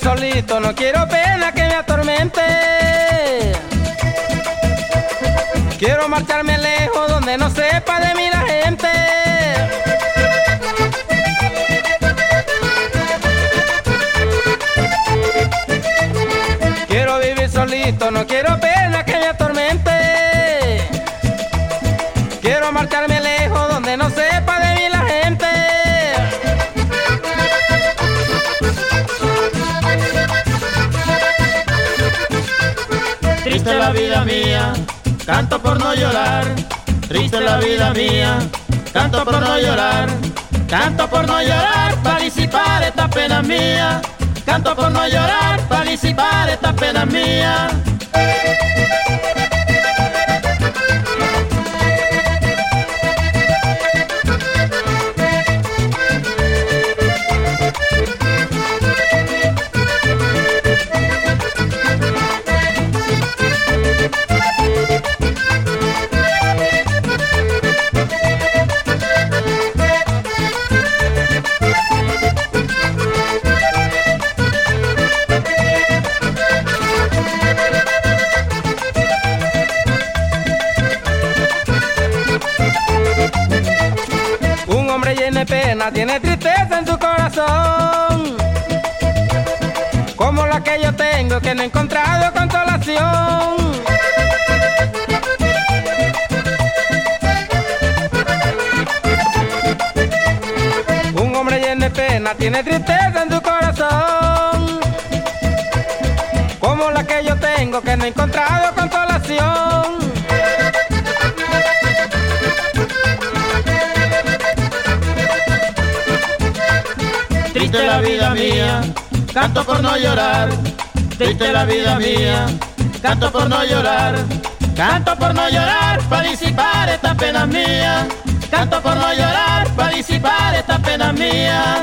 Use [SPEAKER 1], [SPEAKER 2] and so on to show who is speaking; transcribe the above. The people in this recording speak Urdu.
[SPEAKER 1] سولی تو نکل ترمیو مرچر میرے نو میرے گھروی بھی سولی دونوں کے روپ پہ لکھے میں ترمی گر چار میں یہ ہو پے
[SPEAKER 2] میاں کانت پورنار میاں پورنو کانت پورن یورار پالی سی پارے تب جرار پالی سپارے تبدیل میاں
[SPEAKER 1] پہ نتیجو کڑس کو ملاقے یہ کنتے آئے کون تلاسی گھوم گمے نیپے نتی ندری کڑس کوملاقے جتے ان گو کے نئی کون تر آئے کون تلاسی
[SPEAKER 2] تو پر نو یورار بھی ابھی پر نو یورار کان تو پر نوسی بارے تبینا میاں کا تو سی پارے تبینا میاں